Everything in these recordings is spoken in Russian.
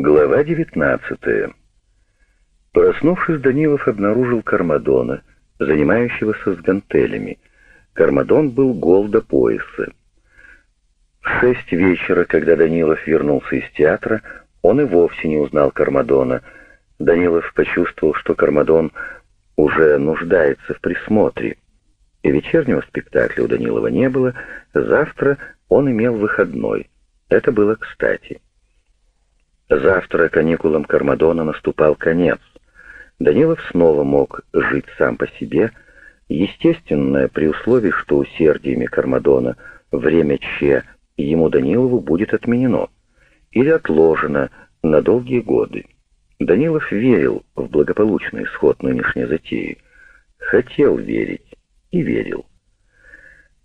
Глава 19 Проснувшись, Данилов обнаружил Кармадона, занимающегося с гантелями. Кармадон был гол до пояса. В шесть вечера, когда Данилов вернулся из театра, он и вовсе не узнал Кармадона. Данилов почувствовал, что Кармадон уже нуждается в присмотре. И вечернего спектакля у Данилова не было, завтра он имел выходной. Это было кстати. Завтра каникулам Кармадона наступал конец. Данилов снова мог жить сам по себе, естественно, при условии, что усердиями Кармадона время Че ему Данилову будет отменено или отложено на долгие годы. Данилов верил в благополучный исход нынешней затеи, хотел верить и верил.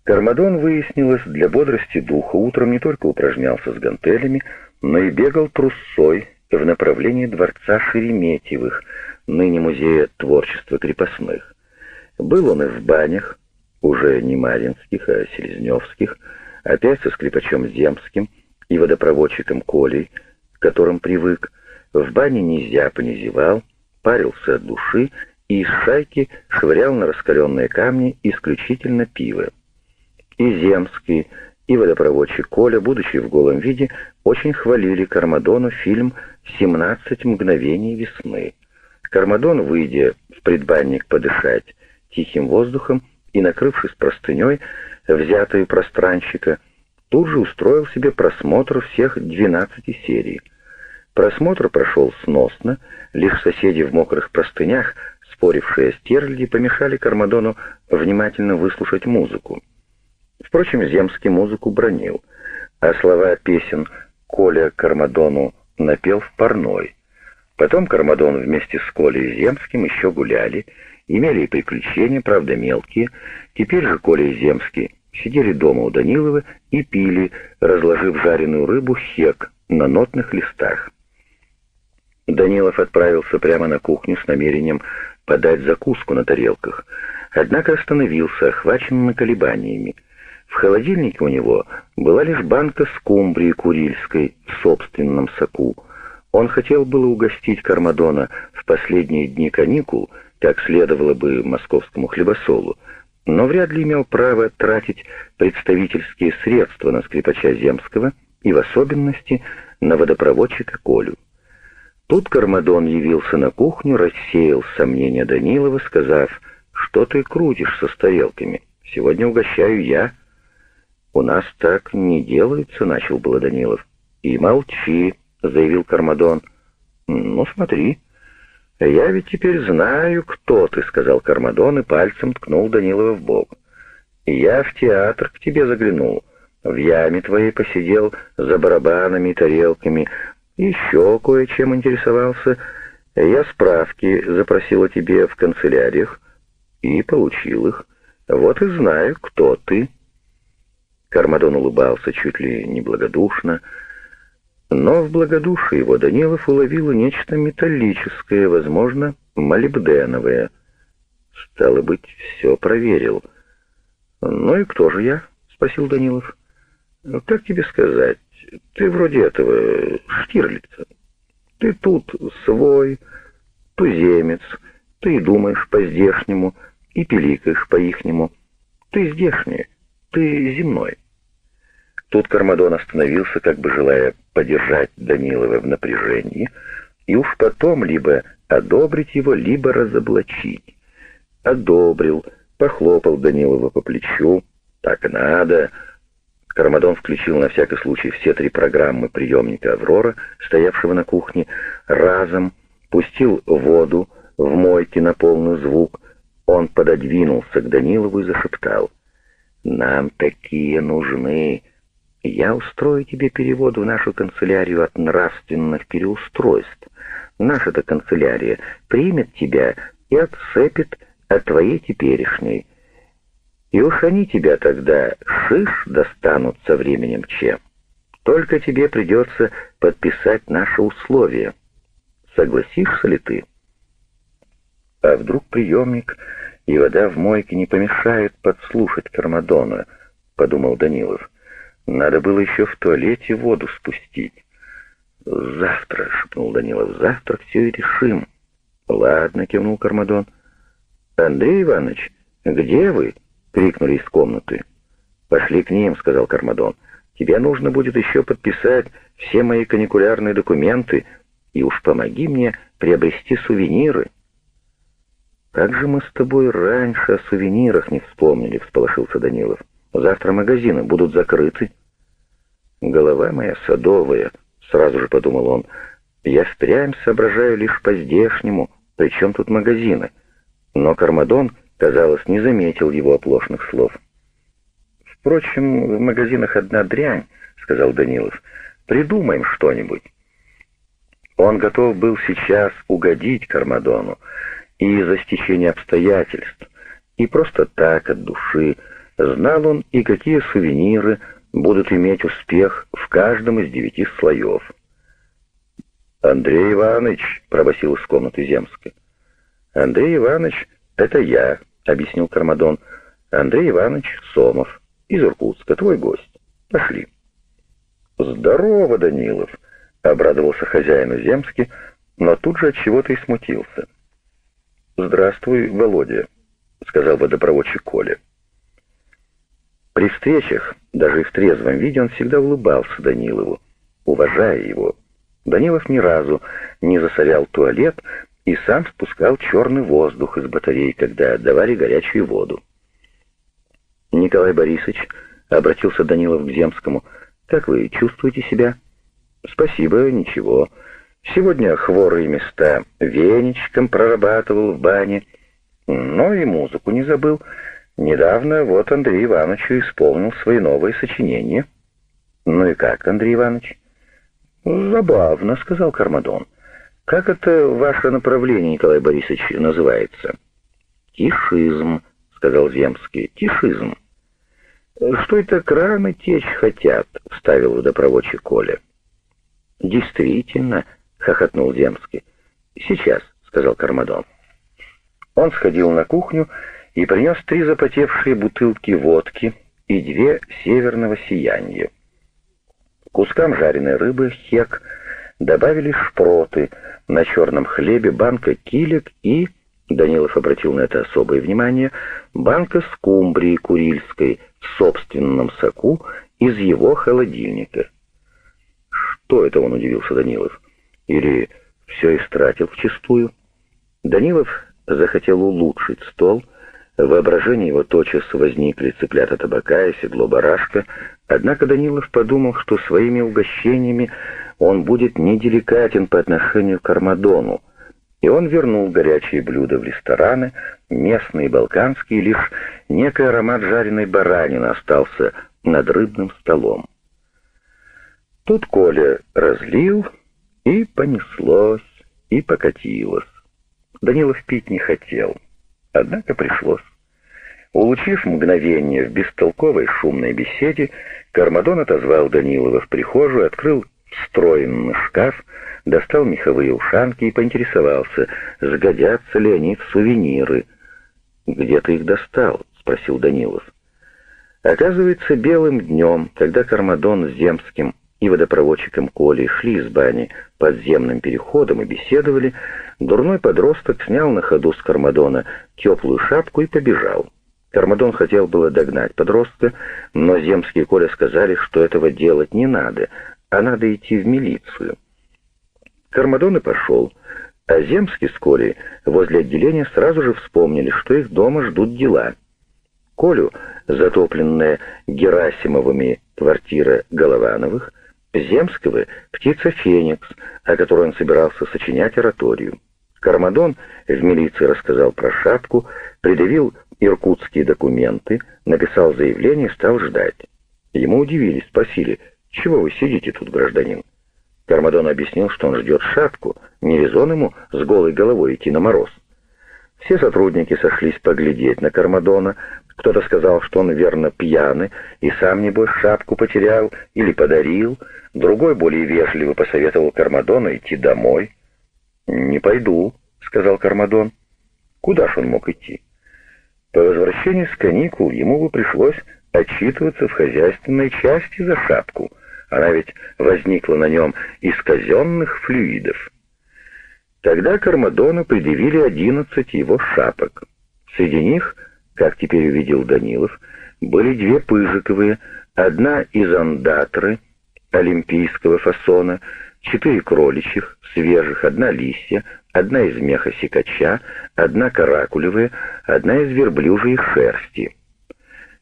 Кармадон, выяснилось, для бодрости духа утром не только упражнялся с гантелями, но и бегал трусцой в направлении дворца Шереметьевых, ныне музея творчества крепостных. Был он и в банях, уже не Маринских, а Селезневских, опять со скрипачом Земским и водопроводчиком Колей, к которым привык, в бане нельзя понизевал, парился от души и из шайки швырял на раскаленные камни исключительно пиво. И Земский, и водопроводчик Коля, будучи в голом виде, очень хвалили Кармадону фильм «17 мгновений весны». Кармадон, выйдя в предбанник подышать тихим воздухом и накрывшись простыней, взятой у пространщика, тут же устроил себе просмотр всех 12 серий. Просмотр прошел сносно, лишь соседи в мокрых простынях, спорившие о стерляди, помешали Кармадону внимательно выслушать музыку. Впрочем, Земский музыку бронил, а слова песен Коля Кармадону напел в парной. Потом Кармадон вместе с Колей Земским еще гуляли, имели и приключения, правда мелкие. Теперь же Коля и Земский сидели дома у Данилова и пили, разложив жареную рыбу хек на нотных листах. Данилов отправился прямо на кухню с намерением подать закуску на тарелках, однако остановился, охваченный колебаниями. В холодильнике у него была лишь банка скумбрии курильской в собственном соку. Он хотел было угостить Кармадона в последние дни каникул, как следовало бы московскому хлебосолу, но вряд ли имел право тратить представительские средства на скрипача Земского и в особенности на водопроводчика Колю. Тут Кармадон явился на кухню, рассеял сомнения Данилова, сказав, «Что ты крутишься с тарелками? Сегодня угощаю я». «У нас так не делается», — начал было Данилов. «И молчи», — заявил Кармадон. «Ну, смотри». «Я ведь теперь знаю, кто ты», — сказал Кармадон и пальцем ткнул Данилова в бок. «Я в театр к тебе заглянул, в яме твоей посидел за барабанами и тарелками, еще кое-чем интересовался. Я справки запросил о тебе в канцеляриях и получил их. Вот и знаю, кто ты». Кармадон улыбался чуть ли не благодушно, но в благодушии его Данилов уловил нечто металлическое, возможно, молибденовое. Стало быть, все проверил. «Ну и кто же я?» — спросил Данилов. «Как тебе сказать? Ты вроде этого Штирлица. Ты тут свой, туземец, ты думаешь по-здешнему и пиликаешь по-ихнему. Ты здешний, ты земной». Тут Кармадон остановился, как бы желая подержать Данилова в напряжении, и уж потом либо одобрить его, либо разоблачить. Одобрил, похлопал Данилова по плечу. «Так надо!» Кармадон включил на всякий случай все три программы приемника «Аврора», стоявшего на кухне, разом, пустил воду в мойке на полный звук. Он пододвинулся к Данилову и зашептал. «Нам такие нужны!» Я устрою тебе перевод в нашу канцелярию от нравственных переустройств. Наша-то канцелярия примет тебя и отцепит от твоей теперешней. И уж они тебя тогда шиш достанут со временем чем. Только тебе придется подписать наши условия. Согласишься ли ты? А вдруг приемник и вода в мойке не помешают подслушать Кармадона, — подумал Данилов. Надо было еще в туалете воду спустить. «Завтра», — шепнул Данилов, — «завтра все и решим». «Ладно», — кивнул Кармадон. «Андрей Иванович, где вы?» — крикнули из комнаты. «Пошли к ним», — сказал Кармадон. «Тебе нужно будет еще подписать все мои каникулярные документы, и уж помоги мне приобрести сувениры». «Как же мы с тобой раньше о сувенирах не вспомнили», — всполошился Данилов. «Завтра магазины будут закрыты». «Голова моя садовая», — сразу же подумал он. «Я впрямь соображаю лишь по-здешнему, причем тут магазины». Но Кармадон, казалось, не заметил его оплошных слов. «Впрочем, в магазинах одна дрянь», — сказал Данилов. «Придумаем что-нибудь». Он готов был сейчас угодить Кармадону, и из-за стечения обстоятельств, и просто так, от души, знал он и какие сувениры будут иметь успех в каждом из девяти слоев. «Андрей Иванович», — пробасил из комнаты Земска. «Андрей Иванович, это я», — объяснил Кармадон. «Андрей Иванович Сомов, из Иркутска, твой гость. Пошли». «Здорово, Данилов», — обрадовался хозяину Земски, но тут же от чего-то и смутился. «Здравствуй, Володя», — сказал водопроводчик Коля. При встречах, даже и в трезвом виде, он всегда улыбался Данилову, уважая его. Данилов ни разу не засорял туалет и сам спускал черный воздух из батареи, когда отдавали горячую воду. «Николай Борисович», — обратился Данилов к Земскому, — «как вы чувствуете себя?» «Спасибо, ничего. Сегодня хворые места веничком прорабатывал в бане, но и музыку не забыл. Недавно вот Андрей Ивановичу исполнил свои новые сочинения. Ну и как, Андрей Иванович? Забавно, сказал Кармадон. Как это ваше направление, Николай Борисович, называется? Тишизм, сказал Земский. Тишизм. Что это краны течь хотят, вставил водопроводчик Коля. Действительно, хохотнул Земский. «Сейчас», — сказал Кармадон. Он сходил на кухню и принес три запотевшие бутылки водки и две северного сияния. Кускам жареной рыбы хек добавили шпроты, на черном хлебе банка килек и, Данилов обратил на это особое внимание, банка скумбрии курильской в собственном соку из его холодильника. «Что это он?» — удивился Данилов. Или все истратил вчистую? Данилов захотел улучшить стол, в воображении его тотчас возникли цыплята табака и седло барашка, однако Данилов подумал, что своими угощениями он будет неделикатен по отношению к Армадону, и он вернул горячие блюда в рестораны, местные и балканские, лишь некий аромат жареной баранины остался над рыбным столом. Тут Коля разлил, и понеслось, и покатилось. Данилов пить не хотел, однако пришлось. Улучив мгновение в бестолковой шумной беседе, Кармадон отозвал Данилова в прихожую, открыл встроенный шкаф, достал меховые ушанки и поинтересовался, сгодятся ли они в сувениры. «Где ты их достал?» — спросил Данилов. Оказывается, белым днем, когда Кармадон с Земским и водопроводчиком Колей шли из бани подземным переходом и беседовали, дурной подросток снял на ходу с Кармадона теплую шапку и побежал. Кармадон хотел было догнать подростка, но Земский и Коля сказали, что этого делать не надо, а надо идти в милицию. Кармадон и пошел, а Земский с Колей возле отделения сразу же вспомнили, что их дома ждут дела. Колю, затопленная Герасимовыми квартира Головановых, Земского — птица Феникс, о которой он собирался сочинять ораторию. Кармадон в милиции рассказал про шапку, предъявил иркутские документы, написал заявление и стал ждать. Ему удивились, спросили, «Чего вы сидите тут, гражданин?» Кармадон объяснил, что он ждет шапку, не резон ему с голой головой идти на мороз. Все сотрудники сошлись поглядеть на Кармадона, кто-то сказал, что он верно пьяный и сам, небось, шапку потерял или подарил. Другой, более вежливо, посоветовал Кармадону идти домой. «Не пойду», — сказал Кармадон. Куда ж он мог идти? По возвращении с каникул ему бы пришлось отчитываться в хозяйственной части за шапку, Она ведь возникла на нем из казенных флюидов. Тогда Кармадону предъявили одиннадцать его шапок. Среди них, как теперь увидел Данилов, были две пыжиковые, одна из андатры, олимпийского фасона, четыре кроличьих, свежих, одна лисья, одна из меха сикача, одна каракулевая, одна из верблюжьей шерсти.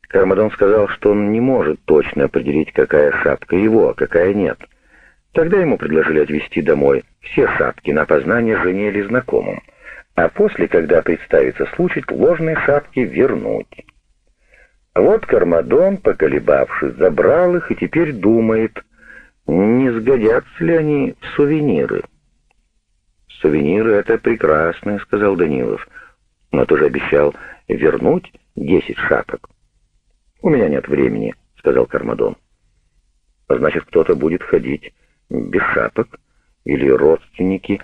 Кармадон сказал, что он не может точно определить, какая шапка его, а какая нет. Тогда ему предложили отвезти домой все шапки на опознание жене или знакомым, а после, когда представится случай, ложные шапки вернуть. Вот Кармадон, поколебавшись, забрал их и теперь думает, не сгодятся ли они в сувениры. «Сувениры — это прекрасно», — сказал Данилов, но тоже обещал вернуть десять шапок. «У меня нет времени», — сказал Кармадон. «Значит, кто-то будет ходить без шапок, или родственники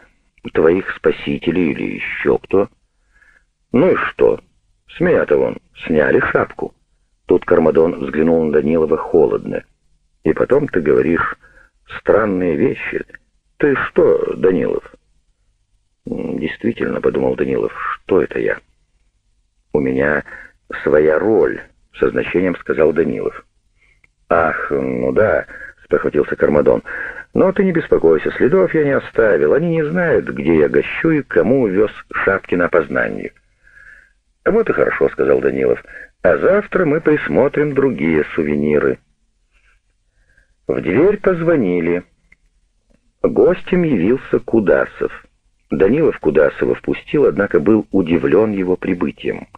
твоих спасителей, или еще кто. Ну и что? С меня-то вон сняли шапку». Тут Кармадон взглянул на Данилова холодно. «И потом ты говоришь странные вещи. Ты что, Данилов?» «Действительно», — подумал Данилов, — «что это я?» «У меня своя роль», — со значением сказал Данилов. «Ах, ну да», — спохватился Кармадон, — «но ты не беспокойся, следов я не оставил, они не знают, где я гощу и кому вез шапки на опознание». «Вот и хорошо», — сказал Данилов, — «а завтра мы присмотрим другие сувениры». В дверь позвонили. Гостем явился Кудасов. Данилов Кудасова впустил, однако был удивлен его прибытием.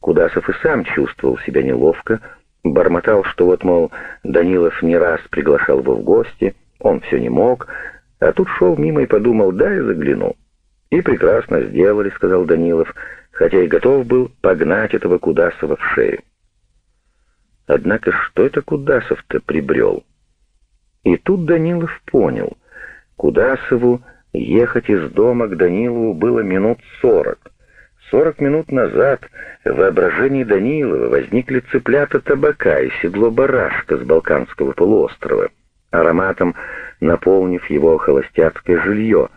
Кудасов и сам чувствовал себя неловко, бормотал, что вот, мол, Данилов не раз приглашал его в гости, он все не мог, а тут шел мимо и подумал, да, я загляну. «И прекрасно сделали», — сказал Данилов, хотя и готов был погнать этого Кудасова в шею. Однако что это Кудасов-то прибрел? И тут Данилов понял, Кудасову ехать из дома к Данилову было минут сорок. Сорок минут назад в воображении Данилова возникли цыплята табака и седло барашка с Балканского полуострова, ароматом наполнив его холостяцкое жилье.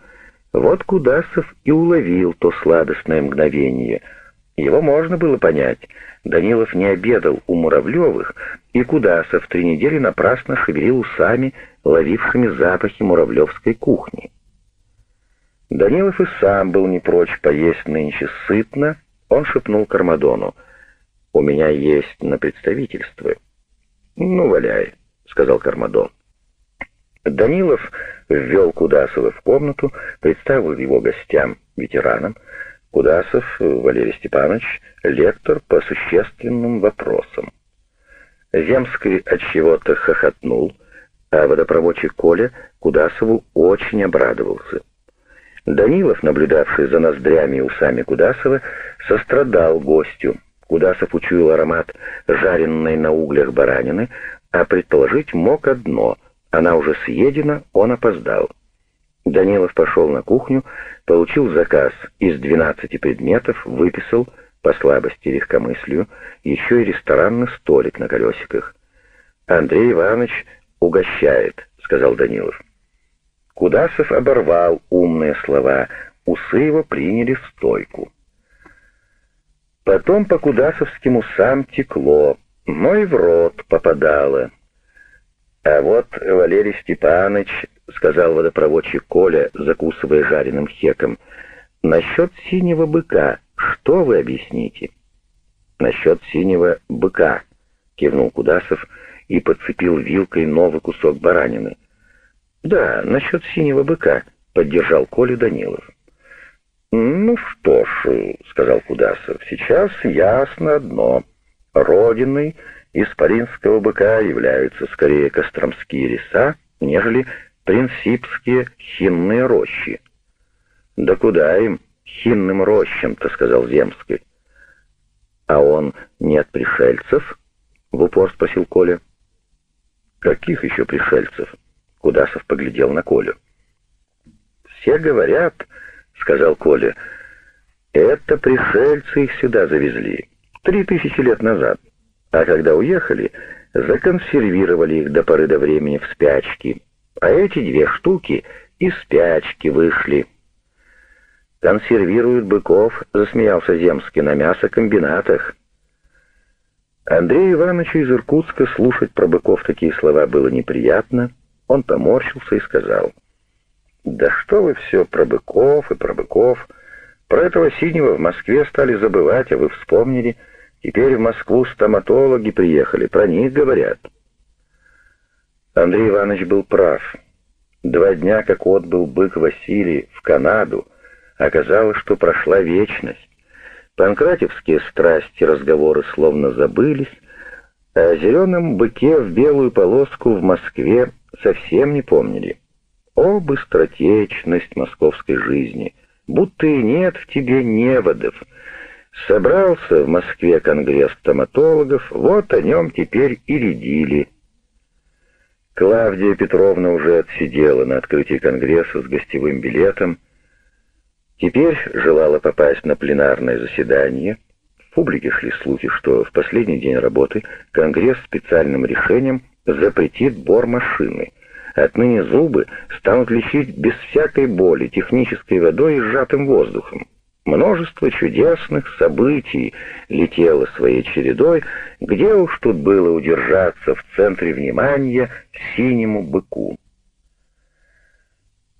Вот Кудасов и уловил то сладостное мгновение. Его можно было понять. Данилов не обедал у Муравлевых, и Кудасов три недели напрасно шевелил усами, ловившими запахи муравлевской кухни. Данилов и сам был не прочь поесть нынче сытно. Он шепнул Кармадону. «У меня есть на представительство». «Ну, валяй», — сказал Кармадон. Данилов ввел Кудасова в комнату, представил его гостям, ветеранам. Кудасов Валерий Степанович, лектор по существенным вопросам. Земский от чего-то хохотнул, а водопроводчик Коля Кудасову очень обрадовался. Данилов, наблюдавший за ноздрями и усами Кудасова, сострадал гостю. Кудасов учуял аромат жареной на углях баранины, а предположить мог одно — она уже съедена, он опоздал. Данилов пошел на кухню, получил заказ из 12 предметов, выписал, по слабости легкомыслию, еще и ресторанный столик на колесиках. «Андрей Иванович угощает», — сказал Данилов. Кудасов оборвал умные слова, усы его приняли в стойку. Потом по кудасовским усам текло, но и в рот попадало. А вот Валерий Степанович, — сказал водопроводчик Коля, закусывая жареным хеком, — насчет синего быка, что вы объясните? Насчет синего быка, — кивнул Кудасов и подцепил вилкой новый кусок баранины. «Да, насчет синего быка», — поддержал Коля Данилов. «Ну что ж», — сказал Кудасов, — «сейчас ясно одно. Родиной исполинского быка являются скорее костромские леса, нежели принципские хинные рощи». «Да куда им, хинным рощам-то», — сказал Земский. «А он не от пришельцев?» — в упор спросил Коля. «Каких еще пришельцев?» Кудасов поглядел на Колю. «Все говорят, — сказал Коля, — это пришельцы их сюда завезли, три тысячи лет назад. А когда уехали, законсервировали их до поры до времени в спячке, а эти две штуки из спячки вышли. «Консервируют быков», — засмеялся Земский, — «на мясокомбинатах». Андрею Ивановичу из Иркутска слушать про быков такие слова было неприятно. Он поморщился и сказал, «Да что вы все про быков и про быков. Про этого синего в Москве стали забывать, а вы вспомнили. Теперь в Москву стоматологи приехали, про них говорят». Андрей Иванович был прав. Два дня, как отбыл бык Василий в Канаду, оказалось, что прошла вечность. Панкратевские страсти разговоры словно забылись, а о зеленом быке в белую полоску в Москве совсем не помнили. О, быстротечность московской жизни! Будто и нет в тебе неводов. Собрался в Москве конгресс стоматологов, вот о нем теперь и рядили. Клавдия Петровна уже отсидела на открытии конгресса с гостевым билетом, Теперь желала попасть на пленарное заседание. В публике шли слухи, что в последний день работы Конгресс специальным решением запретит бор машины. Отныне зубы станут лечить без всякой боли, технической водой и сжатым воздухом. Множество чудесных событий летело своей чередой, где уж тут было удержаться в центре внимания синему быку.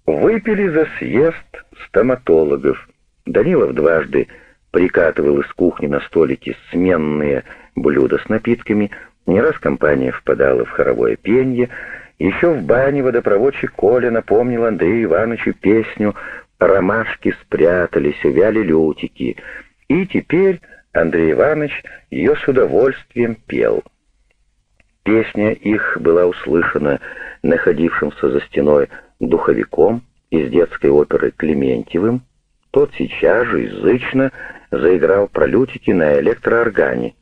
Выпили за съезд стоматологов. Данилов дважды прикатывал из кухни на столике сменные блюда с напитками, не раз компания впадала в хоровое пенье, еще в бане водопроводчик Коля напомнил Андрею Ивановичу песню «Ромашки спрятались, увяли лютики», и теперь Андрей Иванович ее с удовольствием пел. Песня их была услышана находившимся за стеной духовиком из детской оперы Клементьевым, тот сейчас же язычно заиграл про лютики на электрооргане.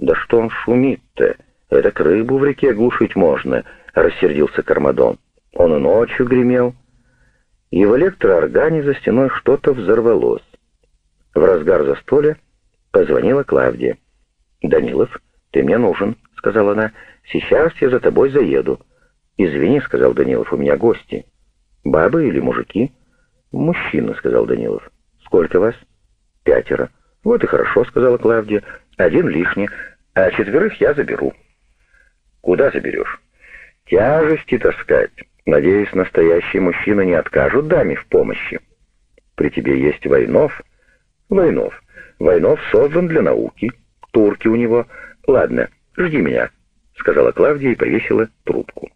«Да что он шумит-то? Это к рыбу в реке глушить можно», — рассердился Кармадон. Он и ночью гремел. И в электрооргане за стеной что-то взорвалось. В разгар застолья позвонила Клавдия. «Данилов, ты мне нужен», — сказала она. «Сейчас я за тобой заеду». «Извини», — сказал Данилов, — «у меня гости». «Бабы или мужики?» «Мужчина», — сказал Данилов. «Сколько вас?» «Пятеро». «Вот и хорошо», — сказала Клавдия. «Один лишний, а четверых я заберу». «Куда заберешь?» «Тяжести таскать. Надеюсь, настоящие мужчины не откажут даме в помощи». «При тебе есть Войнов?» «Войнов. Войнов создан для науки. Турки у него. Ладно, жди меня», — сказала Клавдия и повесила трубку.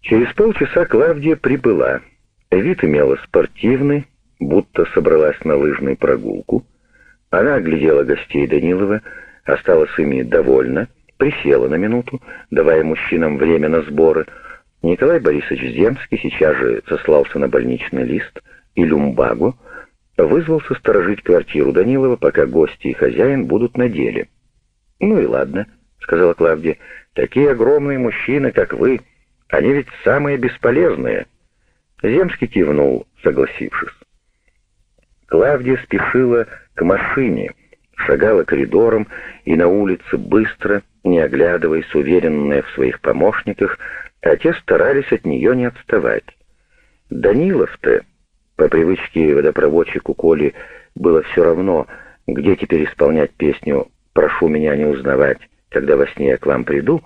Через полчаса Клавдия прибыла. Вид имела спортивный, будто собралась на лыжную прогулку. Она оглядела гостей Данилова, осталась ими довольна, присела на минуту, давая мужчинам время на сборы. Николай Борисович Земский сейчас же сослался на больничный лист и люмбагу, вызвался сторожить квартиру Данилова, пока гости и хозяин будут на деле. «Ну и ладно», — сказала Клавдия, — «такие огромные мужчины, как вы...» Они ведь самые бесполезные. Земский кивнул, согласившись. Клавдия спешила к машине, шагала коридором и на улице быстро, не оглядываясь, уверенная в своих помощниках, а те старались от нее не отставать. Данилов-то, по привычке водопроводчику Коли, было все равно, где теперь исполнять песню «Прошу меня не узнавать, когда во сне я к вам приду»,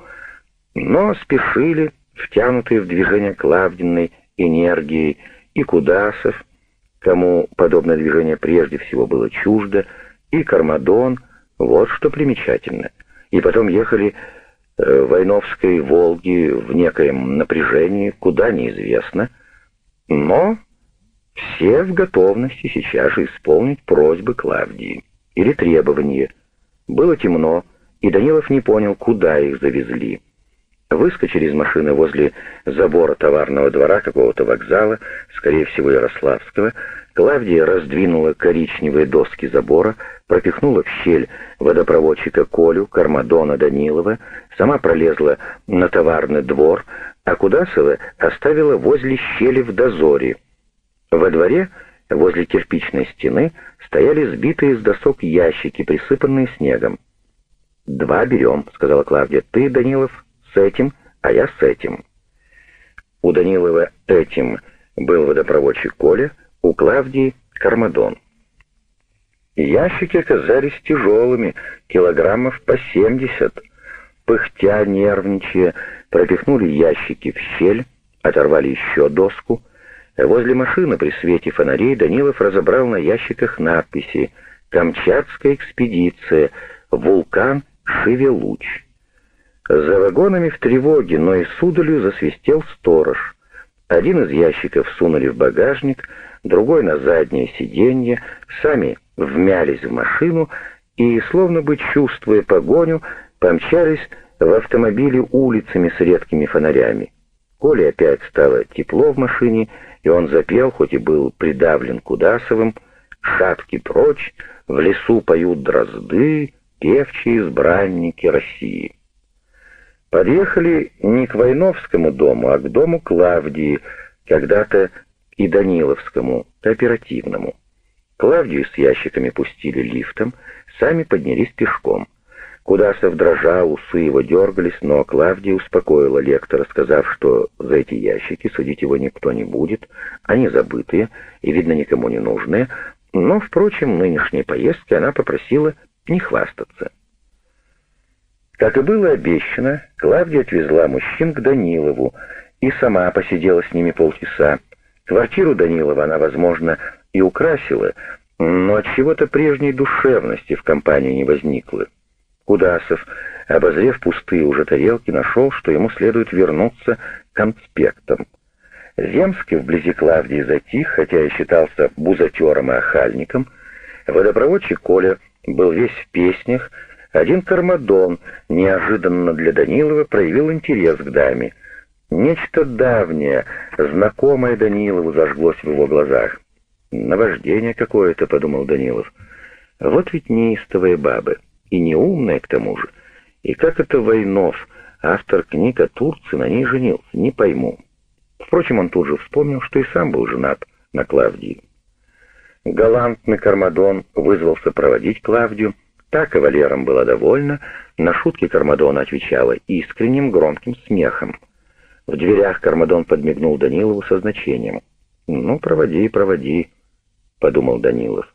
но спешили, втянутые в движение Клавдиной энергией, и Кудасов, кому подобное движение прежде всего было чуждо, и Кармадон, вот что примечательно. И потом ехали э, Войновской Волги в некоем напряжении, куда неизвестно, но все в готовности сейчас же исполнить просьбы Клавдии или требования. Было темно, и Данилов не понял, куда их завезли. Выскочили из машины возле забора товарного двора какого-то вокзала, скорее всего, Ярославского. Клавдия раздвинула коричневые доски забора, пропихнула в щель водопроводчика Колю, Кармадона Данилова, сама пролезла на товарный двор, а Кудасова оставила возле щели в дозоре. Во дворе, возле кирпичной стены, стояли сбитые из досок ящики, присыпанные снегом. «Два берем», — сказала Клавдия. «Ты, Данилов, с этим, а я с этим». У Данилова этим был водопроводчик Коля, у Клавдии — Кармадон. Ящики оказались тяжелыми, килограммов по семьдесят. Пыхтя, нервничая, пропихнули ящики в щель, оторвали еще доску. Возле машины при свете фонарей Данилов разобрал на ящиках надписи «Камчатская экспедиция», «Вулкан Шевелуч». За вагонами в тревоге, но и с удалью засвистел сторож. Один из ящиков сунули в багажник, другой на заднее сиденье, сами вмялись в машину и, словно бы чувствуя погоню, помчались в автомобиле улицами с редкими фонарями. Коле опять стало тепло в машине, и он запел, хоть и был придавлен Кудасовым, «Шапки прочь, в лесу поют дрозды, певчие избранники России». Подъехали не к Войновскому дому, а к дому Клавдии, когда-то и Даниловскому, кооперативному. Клавдию с ящиками пустили лифтом, сами поднялись пешком. Кудасов дрожал, усы его дергались, но Клавдия успокоила лектора, сказав, что за эти ящики судить его никто не будет, они забытые и, видно, никому не нужные, но, впрочем, нынешней поездки она попросила не хвастаться. Как и было обещано, Клавдия отвезла мужчин к Данилову и сама посидела с ними полчаса. Квартиру Данилова она, возможно, и украсила, но от чего-то прежней душевности в компании не возникло. Кудасов, обозрев пустые уже тарелки, нашел, что ему следует вернуться к конспектам. Земский вблизи Клавдии затих, хотя и считался бузатером и охальником. Водопроводчик Коля был весь в песнях, один Кармадон неожиданно для Данилова проявил интерес к даме. Нечто давнее, знакомое Данилову зажглось в его глазах. «Наваждение какое-то», — подумал Данилов. «Вот ведь неистовые бабы, и неумные к тому же. И как это Войнов, автор книг о Турции, на ней женился, не пойму». Впрочем, он тут же вспомнил, что и сам был женат на Клавдии. Галантный Кармадон вызвался проводить Клавдию, Та кавалером была довольна, на шутки Кармадона отвечала искренним громким смехом. В дверях Кармадон подмигнул Данилову со значением. «Ну, проводи, проводи», — подумал Данилов.